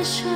the